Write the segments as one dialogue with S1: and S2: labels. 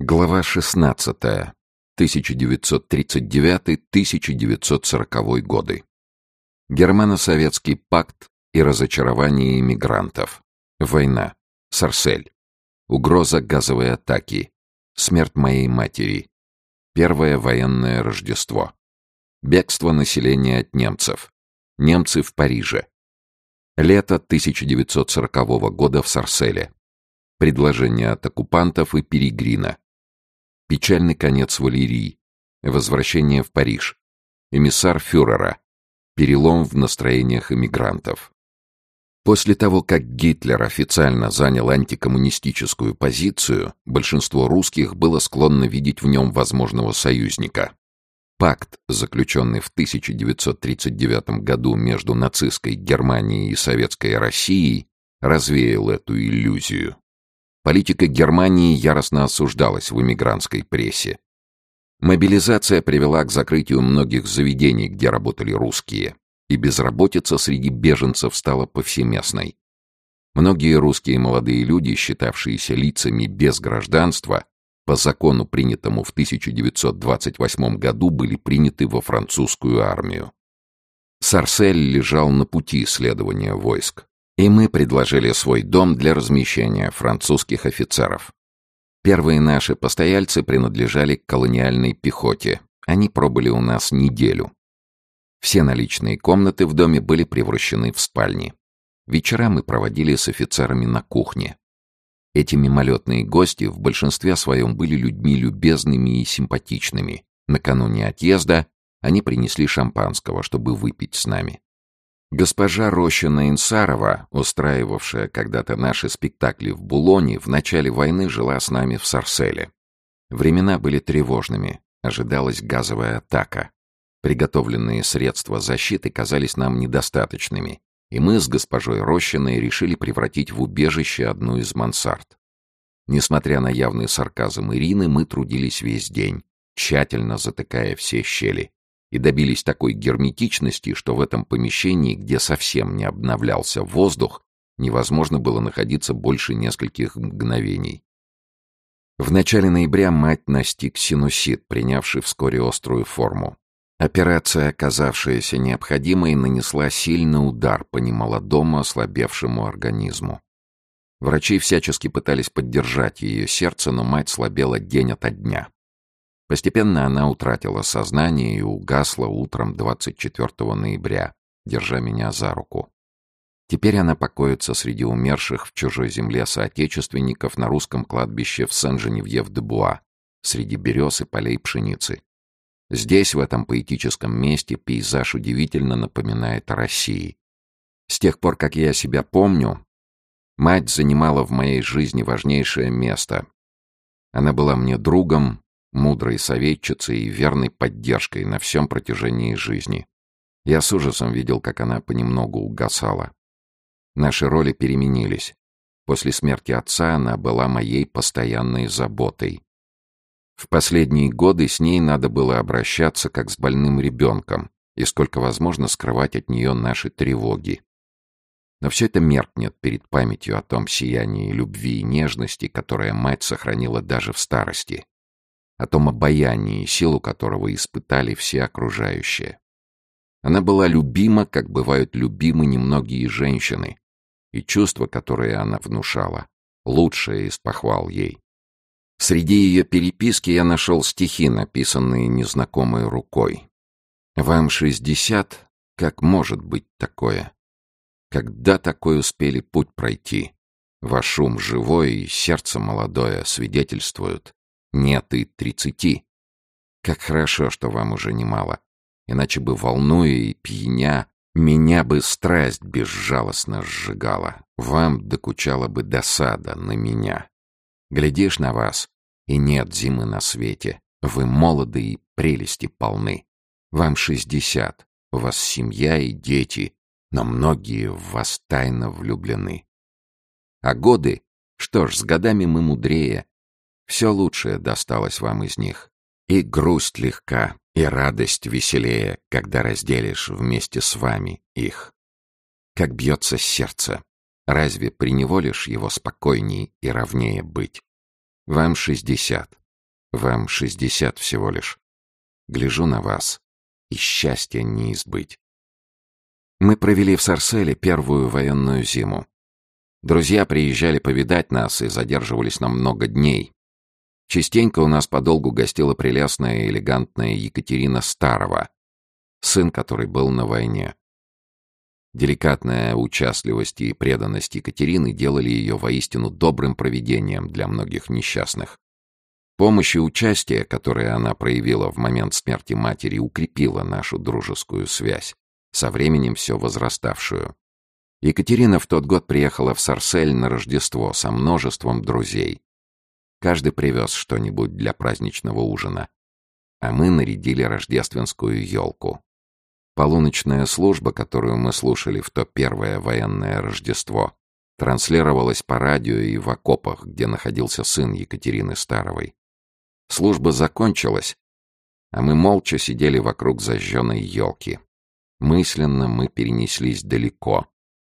S1: Глава 16. 1939-1940 годы. Германо-советский пакт и разочарование иммигрантов. Война. Сарсель. Угроза газовой атаки. Смерть моей матери. Первое военное Рождество. Бегство населения от немцев. Немцы в Париже. Лето 1940 года в Сарселе. Предложение от оккупантов и Перегрина. Печальный конец Валерии. Возвращение в Париж. Эмиссар фюрера. Перелом в настроениях эмигрантов. После того, как Гитлер официально занял антикоммунистическую позицию, большинство русских было склонно видеть в нем возможного союзника. Пакт, заключенный в 1939 году между нацистской Германией и советской Россией, развеял эту иллюзию. Политика Германии яростно осуждалась в эмигрантской прессе. Мобилизация привела к закрытию многих заведений, где работали русские, и безработица среди беженцев стала повсеместной. Многие русские молодые люди, считавшиеся лицами без гражданства, по закону, принятому в 1928 году, были приняты во французскую армию. Сарсель лежал на пути следования войск и мы предложили свой дом для размещения французских офицеров. Первые наши постояльцы принадлежали к колониальной пехоте. Они пробыли у нас неделю. Все наличные комнаты в доме были превращены в спальни. Вечера мы проводили с офицерами на кухне. Эти мимолетные гости в большинстве своем были людьми любезными и симпатичными. Накануне отъезда они принесли шампанского, чтобы выпить с нами. Госпожа Рощина Инсарова, устраивавшая когда-то наши спектакли в Булоне, в начале войны жила с нами в Сарселе. Времена были тревожными, ожидалась газовая атака. Приготовленные средства защиты казались нам недостаточными, и мы с госпожой Рощиной решили превратить в убежище одну из мансард. Несмотря на явный сарказм Ирины, мы трудились весь день, тщательно затыкая все щели и добились такой герметичности, что в этом помещении, где совсем не обновлялся воздух, невозможно было находиться больше нескольких мгновений. В начале ноября мать настиг синусит, принявший вскоре острую форму. Операция, оказавшаяся необходимой, нанесла сильный удар по немолодому ослабевшему организму. Врачи всячески пытались поддержать ее сердце, но мать слабела день ото дня. Постепенно она утратила сознание и угасла утром 24 ноября, держа меня за руку. Теперь она покоится среди умерших в чужой земле соотечественников на русском кладбище в Сен-Женевьев-де-Буа, среди берез и полей пшеницы. Здесь, в этом поэтическом месте, пейзаж удивительно напоминает о России. С тех пор, как я себя помню, мать занимала в моей жизни важнейшее место. Она была мне другом, мудрой советчицей и верной поддержкой на всем протяжении жизни. Я с ужасом видел, как она понемногу угасала. Наши роли переменились. После смерти отца она была моей постоянной заботой. В последние годы с ней надо было обращаться как с больным ребенком и сколько возможно скрывать от нее наши тревоги. Но все это меркнет перед памятью о том сиянии любви и нежности, которое мать сохранила даже в старости о том обаянии, силу которого испытали все окружающие. Она была любима, как бывают любимы немногие женщины, и чувства, которые она внушала, лучшее из похвал ей. Среди ее переписки я нашел стихи, написанные незнакомой рукой. «Вам шестьдесят? Как может быть такое? Когда такой успели путь пройти? Ваш ум живой и сердце молодое свидетельствуют. Нет и тридцати. Как хорошо, что вам уже немало. Иначе бы, волнуя и пьяня, меня бы страсть безжалостно сжигала. Вам докучала бы досада на меня. Глядишь на вас, и нет зимы на свете. Вы молоды и прелести полны. Вам шестьдесят, у вас семья и дети, но многие в вас тайно влюблены. А годы? Что ж, с годами мы мудрее, все лучшее досталось вам из них. И грусть легка, и радость веселее, когда разделишь вместе с вами их. Как бьется сердце. Разве приневолишь его спокойней и ровнее быть? Вам шестьдесят. Вам шестьдесят всего лишь. Гляжу на вас, и счастья не избыть. Мы провели в Сарселе первую военную зиму. Друзья приезжали повидать нас и задерживались на много дней. Частенько у нас подолгу гостила прелестная и элегантная Екатерина Старова, сын который был на войне. Деликатная участливость и преданность Екатерины делали ее воистину добрым провидением для многих несчастных. Помощь и участие, которое она проявила в момент смерти матери, укрепила нашу дружескую связь, со временем все возраставшую. Екатерина в тот год приехала в Сарсель на Рождество со множеством друзей. Каждый привез что-нибудь для праздничного ужина. А мы нарядили рождественскую елку. Полуночная служба, которую мы слушали в то первое военное Рождество, транслировалась по радио и в окопах, где находился сын Екатерины Старовой. Служба закончилась, а мы молча сидели вокруг зажженной елки. Мысленно мы перенеслись далеко,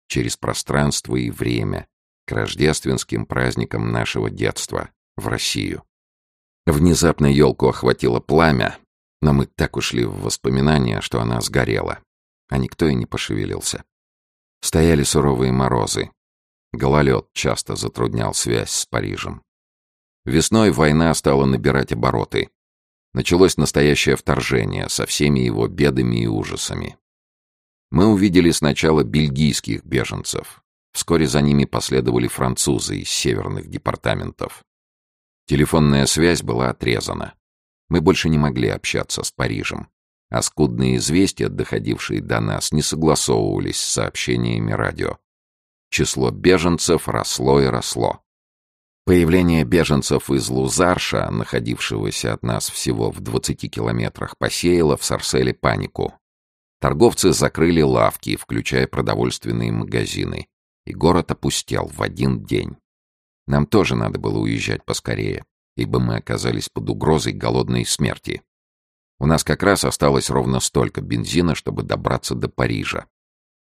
S1: через пространство и время, к рождественским праздникам нашего детства, в Россию. Внезапно елку охватило пламя, но мы так ушли в воспоминания, что она сгорела, а никто и не пошевелился. Стояли суровые морозы. Гололед часто затруднял связь с Парижем. Весной война стала набирать обороты. Началось настоящее вторжение со всеми его бедами и ужасами. Мы увидели сначала бельгийских беженцев. Вскоре за ними последовали французы из северных департаментов. Телефонная связь была отрезана. Мы больше не могли общаться с Парижем, а скудные известия, доходившие до нас, не согласовывались с сообщениями радио. Число беженцев росло и росло. Появление беженцев из Лузарша, находившегося от нас всего в 20 километрах, посеяло в Сарселе панику. Торговцы закрыли лавки, включая продовольственные магазины, и город опустел в один день. Нам тоже надо было уезжать поскорее ибо мы оказались под угрозой голодной смерти. У нас как раз осталось ровно столько бензина, чтобы добраться до Парижа.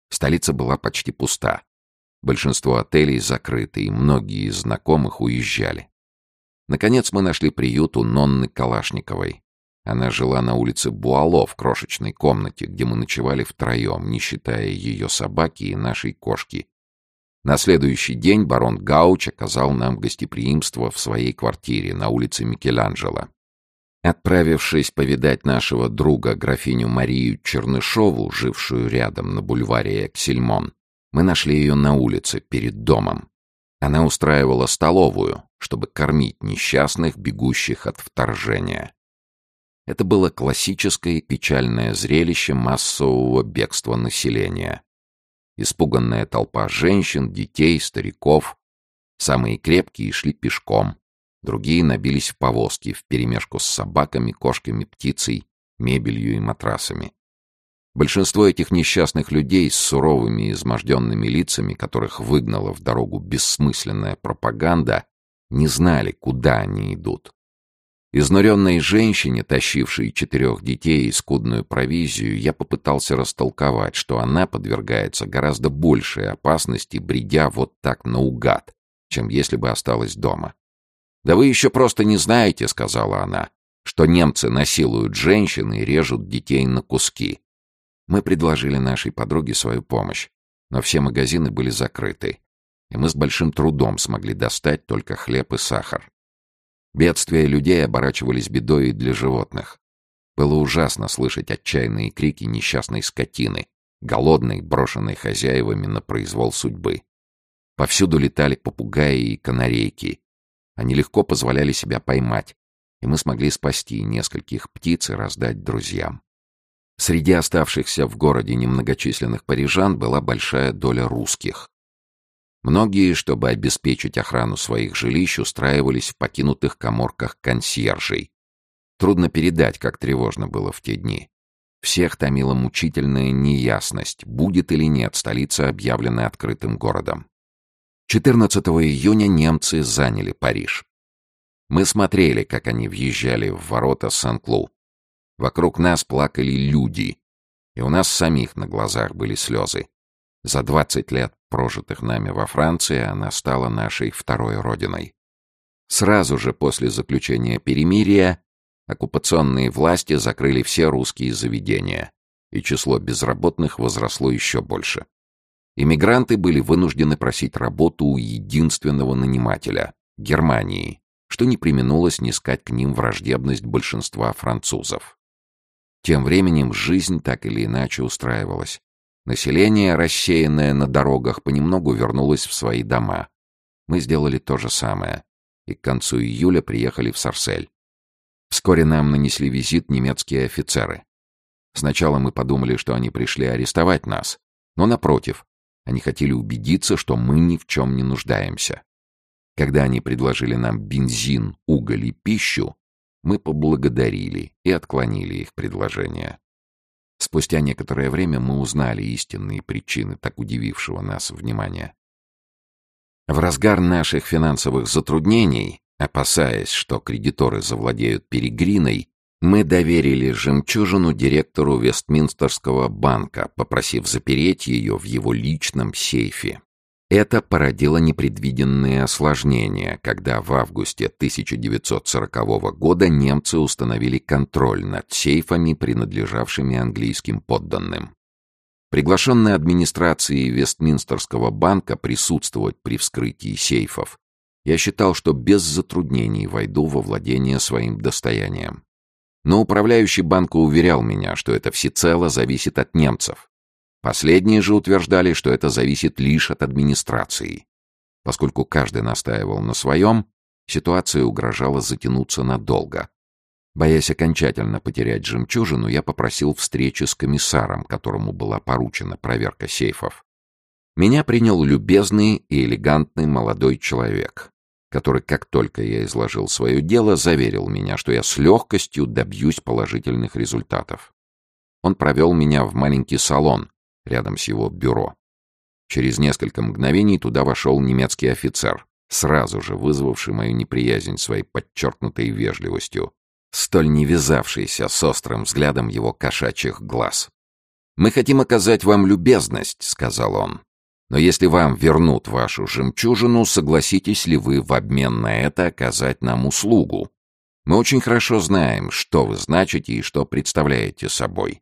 S1: Столица была почти пуста. Большинство отелей закрыты, и многие из знакомых уезжали. Наконец мы нашли приют у Нонны Калашниковой. Она жила на улице Буало в крошечной комнате, где мы ночевали втроем, не считая ее собаки и нашей кошки, на следующий день барон Гауч оказал нам гостеприимство в своей квартире на улице Микеланджело. Отправившись повидать нашего друга, графиню Марию Чернышову, жившую рядом на бульваре Эксельмон, мы нашли ее на улице, перед домом. Она устраивала столовую, чтобы кормить несчастных, бегущих от вторжения. Это было классическое печальное зрелище массового бегства населения испуганная толпа женщин, детей, стариков. Самые крепкие шли пешком, другие набились в повозки вперемешку с собаками, кошками, птицей, мебелью и матрасами. Большинство этих несчастных людей с суровыми изможденными лицами, которых выгнала в дорогу бессмысленная пропаганда, не знали, куда они идут. Изнуренной женщине, тащившей четырех детей и скудную провизию, я попытался растолковать, что она подвергается гораздо большей опасности, бредя вот так наугад, чем если бы осталась дома. «Да вы еще просто не знаете», — сказала она, «что немцы насилуют женщин и режут детей на куски». Мы предложили нашей подруге свою помощь, но все магазины были закрыты, и мы с большим трудом смогли достать только хлеб и сахар. Бедствия людей оборачивались бедой и для животных. Было ужасно слышать отчаянные крики несчастной скотины, голодной, брошенной хозяевами на произвол судьбы. Повсюду летали попугаи и канарейки. Они легко позволяли себя поймать, и мы смогли спасти нескольких птиц и раздать друзьям. Среди оставшихся в городе немногочисленных парижан была большая доля русских. Многие, чтобы обеспечить охрану своих жилищ, устраивались в покинутых коморках консьержей. Трудно передать, как тревожно было в те дни. Всех томила мучительная неясность, будет или нет столица объявлена открытым городом. 14 июня немцы заняли Париж. Мы смотрели, как они въезжали в ворота Сан-Клу. Вокруг нас плакали люди, и у нас самих на глазах были слезы. За 20 лет, прожитых нами во Франции, она стала нашей второй родиной. Сразу же после заключения перемирия оккупационные власти закрыли все русские заведения, и число безработных возросло еще больше. Иммигранты были вынуждены просить работу у единственного нанимателя — Германии, что не применуло снискать к ним враждебность большинства французов. Тем временем жизнь так или иначе устраивалась. Население, рассеянное на дорогах, понемногу вернулось в свои дома. Мы сделали то же самое, и к концу июля приехали в Сарсель. Вскоре нам нанесли визит немецкие офицеры. Сначала мы подумали, что они пришли арестовать нас, но, напротив, они хотели убедиться, что мы ни в чем не нуждаемся. Когда они предложили нам бензин, уголь и пищу, мы поблагодарили и отклонили их предложение. Спустя некоторое время мы узнали истинные причины так удивившего нас внимания. В разгар наших финансовых затруднений, опасаясь, что кредиторы завладеют перегриной, мы доверили жемчужину директору Вестминстерского банка, попросив запереть ее в его личном сейфе. Это породило непредвиденные осложнения, когда в августе 1940 года немцы установили контроль над сейфами, принадлежавшими английским подданным. Приглашенный администрацией Вестминстерского банка присутствовать при вскрытии сейфов, я считал, что без затруднений войду во владение своим достоянием. Но управляющий банка уверял меня, что это всецело зависит от немцев. Последние же утверждали, что это зависит лишь от администрации. Поскольку каждый настаивал на своем, ситуация угрожала затянуться надолго. Боясь окончательно потерять жемчужину, я попросил встречи с комиссаром, которому была поручена проверка сейфов. Меня принял любезный и элегантный молодой человек который, как только я изложил свое дело, заверил меня, что я с легкостью добьюсь положительных результатов. Он провел меня в маленький салон рядом с его бюро. Через несколько мгновений туда вошел немецкий офицер, сразу же вызвавший мою неприязнь своей подчеркнутой вежливостью, столь не вязавшейся с острым взглядом его кошачьих глаз. «Мы хотим оказать вам любезность», — сказал он. Но если вам вернут вашу жемчужину, согласитесь ли вы в обмен на это оказать нам услугу? Мы очень хорошо знаем, что вы значите и что представляете собой.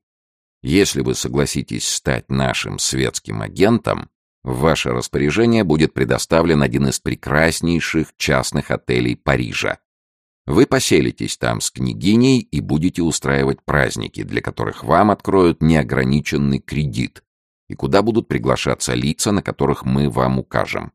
S1: Если вы согласитесь стать нашим светским агентом, в ваше распоряжение будет предоставлен один из прекраснейших частных отелей Парижа. Вы поселитесь там с княгиней и будете устраивать праздники, для которых вам откроют неограниченный кредит, и куда будут приглашаться лица, на которых мы вам укажем.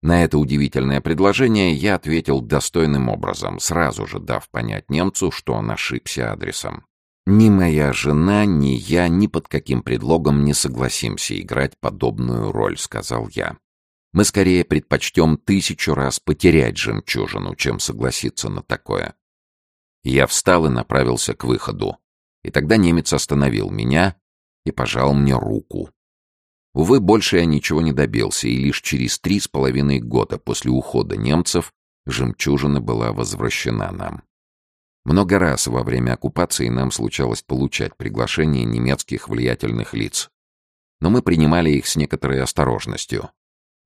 S1: На это удивительное предложение я ответил достойным образом, сразу же дав понять немцу, что он ошибся адресом. Ни моя жена, ни я ни под каким предлогом не согласимся играть подобную роль, сказал я. Мы скорее предпочтем тысячу раз потерять жемчужину, чем согласиться на такое. Я встал и направился к выходу. И тогда немец остановил меня и пожал мне руку. Увы, больше я ничего не добился, и лишь через три с половиной года после ухода немцев жемчужина была возвращена нам. Много раз во время оккупации нам случалось получать приглашения немецких влиятельных лиц. Но мы принимали их с некоторой осторожностью.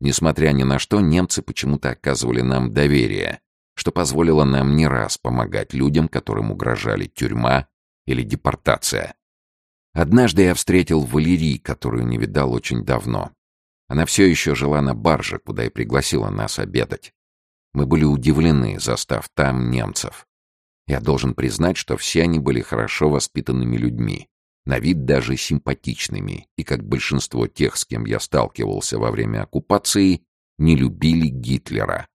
S1: Несмотря ни на что, немцы почему-то оказывали нам доверие, что позволило нам не раз помогать людям, которым угрожали тюрьма или депортация. Однажды я встретил Валерий, которую не видал очень давно. Она все еще жила на барже, куда и пригласила нас обедать. Мы были удивлены, застав там немцев. Я должен признать, что все они были хорошо воспитанными людьми, на вид даже симпатичными, и, как большинство тех, с кем я сталкивался во время оккупации, не любили Гитлера.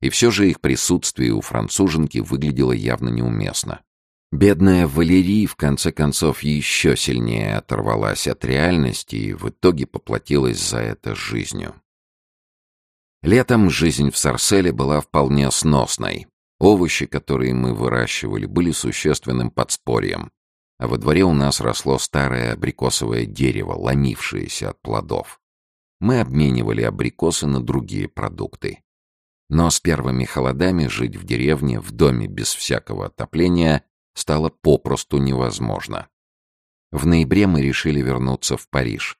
S1: И все же их присутствие у француженки выглядело явно неуместно. Бедная Валерий в конце концов еще сильнее оторвалась от реальности и в итоге поплатилась за это жизнью. Летом жизнь в Сарселе была вполне сносной. Овощи, которые мы выращивали, были существенным подспорьем, а во дворе у нас росло старое абрикосовое дерево, ломившееся от плодов. Мы обменивали абрикосы на другие продукты. Но с первыми холодами жить в деревне, в доме без всякого отопления, стало попросту невозможно. В ноябре мы решили вернуться в Париж.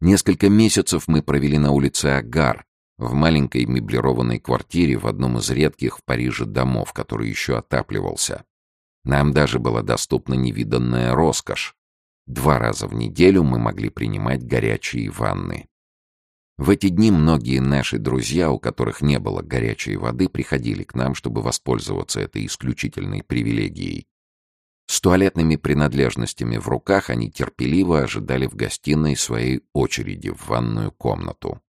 S1: Несколько месяцев мы провели на улице Агар, в маленькой меблированной квартире в одном из редких в Париже домов, который еще отапливался. Нам даже была доступна невиданная роскошь. Два раза в неделю мы могли принимать горячие ванны. В эти дни многие наши друзья, у которых не было горячей воды, приходили к нам, чтобы воспользоваться этой исключительной привилегией. С туалетными принадлежностями в руках они терпеливо ожидали в гостиной своей очереди в ванную комнату.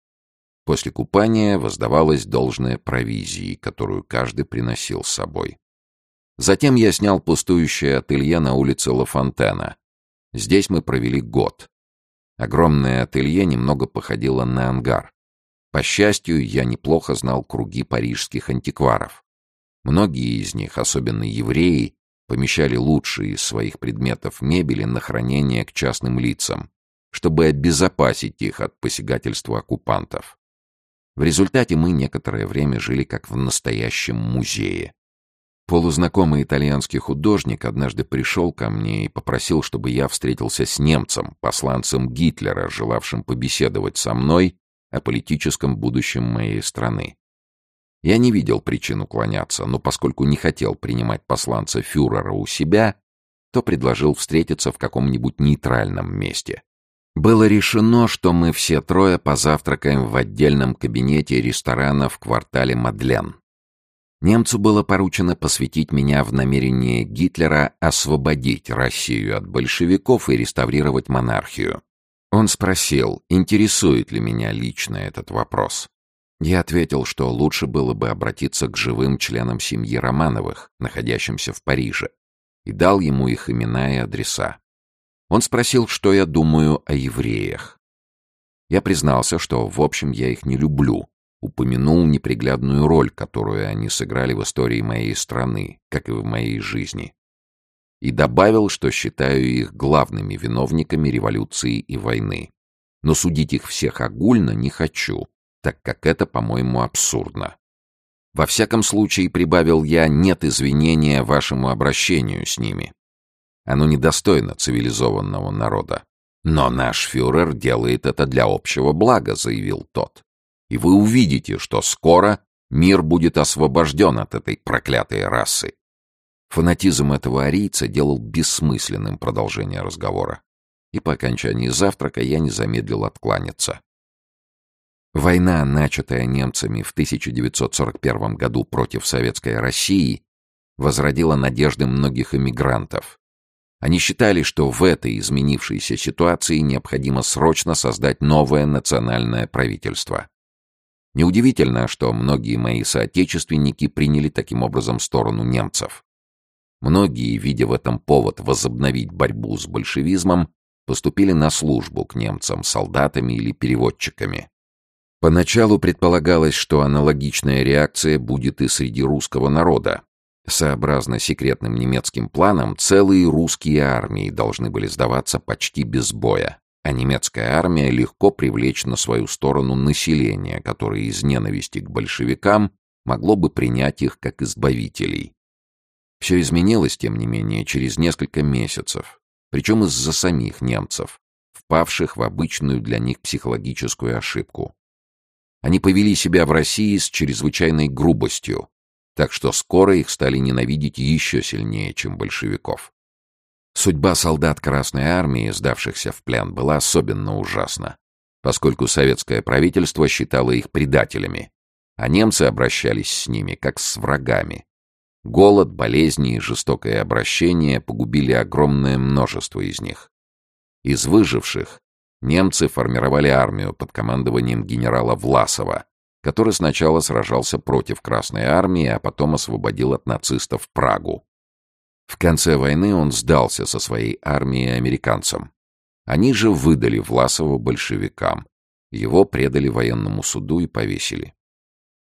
S1: После купания воздавалось должное провизии, которую каждый приносил с собой. Затем я снял пустующее ателье на улице Ла. Здесь мы провели год. Огромное ателье немного походило на ангар. По счастью, я неплохо знал круги парижских антикваров. Многие из них, особенно евреи, помещали лучшие из своих предметов мебели на хранение к частным лицам, чтобы обезопасить их от посягательства оккупантов. В результате мы некоторое время жили как в настоящем музее. Полузнакомый итальянский художник однажды пришел ко мне и попросил, чтобы я встретился с немцем, посланцем Гитлера, желавшим побеседовать со мной о политическом будущем моей страны. Я не видел причин уклоняться, но поскольку не хотел принимать посланца фюрера у себя, то предложил встретиться в каком-нибудь нейтральном месте. Было решено, что мы все трое позавтракаем в отдельном кабинете ресторана в квартале Мадлен. Немцу было поручено посвятить меня в намерение Гитлера освободить Россию от большевиков и реставрировать монархию. Он спросил, интересует ли меня лично этот вопрос. Я ответил, что лучше было бы обратиться к живым членам семьи Романовых, находящимся в Париже, и дал ему их имена и адреса. Он спросил, что я думаю о евреях. Я признался, что, в общем, я их не люблю, упомянул неприглядную роль, которую они сыграли в истории моей страны, как и в моей жизни. И добавил, что считаю их главными виновниками революции и войны. Но судить их всех огульно не хочу, так как это, по-моему, абсурдно. Во всяком случае, прибавил я, нет извинения вашему обращению с ними. Оно недостойно цивилизованного народа. Но наш фюрер делает это для общего блага, заявил тот и вы увидите, что скоро мир будет освобожден от этой проклятой расы. Фанатизм этого арийца делал бессмысленным продолжение разговора, и по окончании завтрака я не замедлил откланяться. Война, начатая немцами в 1941 году против Советской России, возродила надежды многих эмигрантов. Они считали, что в этой изменившейся ситуации необходимо срочно создать новое национальное правительство. Неудивительно, что многие мои соотечественники приняли таким образом сторону немцев. Многие, видя в этом повод возобновить борьбу с большевизмом, поступили на службу к немцам солдатами или переводчиками. Поначалу предполагалось, что аналогичная реакция будет и среди русского народа. Сообразно секретным немецким планам, целые русские армии должны были сдаваться почти без боя а немецкая армия легко привлечь на свою сторону население, которое из ненависти к большевикам могло бы принять их как избавителей. Все изменилось, тем не менее, через несколько месяцев, причем из-за самих немцев, впавших в обычную для них психологическую ошибку. Они повели себя в России с чрезвычайной грубостью, так что скоро их стали ненавидеть еще сильнее, чем большевиков. Судьба солдат Красной Армии, сдавшихся в плен, была особенно ужасна, поскольку советское правительство считало их предателями, а немцы обращались с ними как с врагами. Голод, болезни и жестокое обращение погубили огромное множество из них. Из выживших немцы формировали армию под командованием генерала Власова, который сначала сражался против Красной Армии, а потом освободил от нацистов Прагу. В конце войны он сдался со своей армией американцам. Они же выдали Власова большевикам. Его предали военному суду и повесили.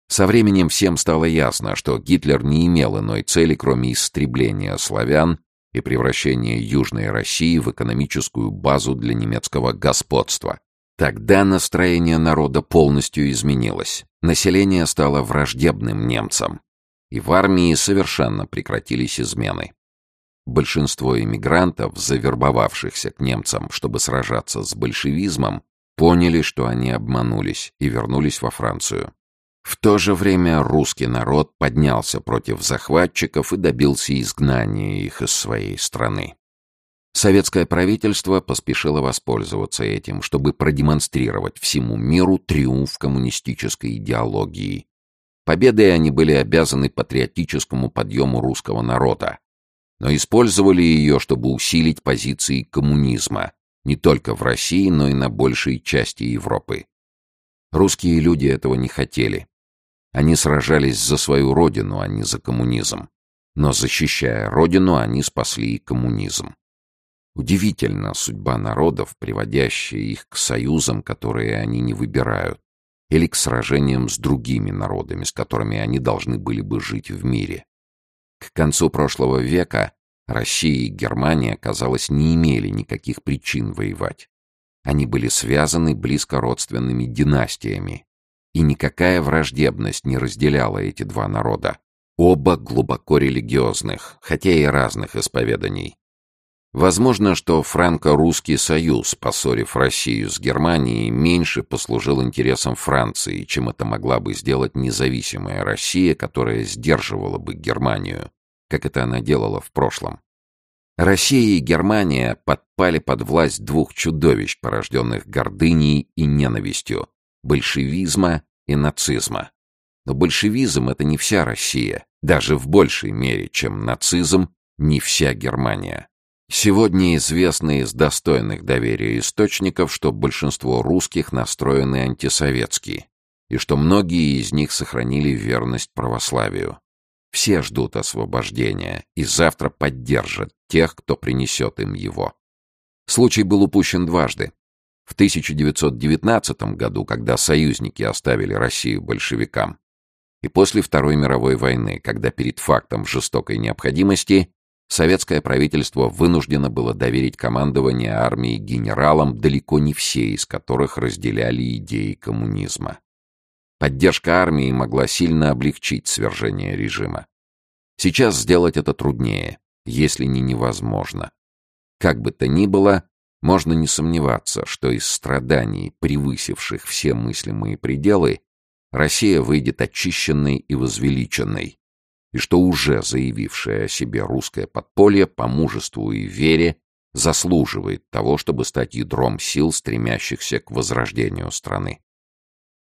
S1: Со временем всем стало ясно, что Гитлер не имел иной цели, кроме истребления славян и превращения Южной России в экономическую базу для немецкого господства. Тогда настроение народа полностью изменилось. Население стало враждебным немцам. И в армии совершенно прекратились измены. Большинство иммигрантов, завербовавшихся к немцам, чтобы сражаться с большевизмом, поняли, что они обманулись и вернулись во Францию. В то же время русский народ поднялся против захватчиков и добился изгнания их из своей страны. Советское правительство поспешило воспользоваться этим, чтобы продемонстрировать всему миру триумф коммунистической идеологии. Победой они были обязаны патриотическому подъему русского народа, но использовали ее, чтобы усилить позиции коммунизма не только в России, но и на большей части Европы. Русские люди этого не хотели. Они сражались за свою родину, а не за коммунизм. Но защищая родину, они спасли и коммунизм. Удивительна судьба народов, приводящая их к союзам, которые они не выбирают, или к сражениям с другими народами, с которыми они должны были бы жить в мире. К концу прошлого века Россия и Германия, казалось, не имели никаких причин воевать. Они были связаны близко родственными династиями, и никакая враждебность не разделяла эти два народа. Оба глубоко религиозных, хотя и разных исповеданий. Возможно, что франко-русский союз, поссорив Россию с Германией, меньше послужил интересам Франции, чем это могла бы сделать независимая Россия, которая сдерживала бы Германию, как это она делала в прошлом. Россия и Германия подпали под власть двух чудовищ, порожденных гордыней и ненавистью, большевизма и нацизма. Но большевизм — это не вся Россия, даже в большей мере, чем нацизм, не вся Германия. Сегодня известно из достойных доверия источников, что большинство русских настроены антисоветски, и что многие из них сохранили верность православию. Все ждут освобождения и завтра поддержат тех, кто принесет им его. Случай был упущен дважды. В 1919 году, когда союзники оставили Россию большевикам, и после Второй мировой войны, когда перед фактом жестокой необходимости советское правительство вынуждено было доверить командование армии генералам, далеко не все из которых разделяли идеи коммунизма. Поддержка армии могла сильно облегчить свержение режима. Сейчас сделать это труднее, если не невозможно. Как бы то ни было, можно не сомневаться, что из страданий, превысивших все мыслимые пределы, Россия выйдет очищенной и возвеличенной, и что уже заявившее о себе русское подполье по мужеству и вере заслуживает того, чтобы стать ядром сил, стремящихся к возрождению страны.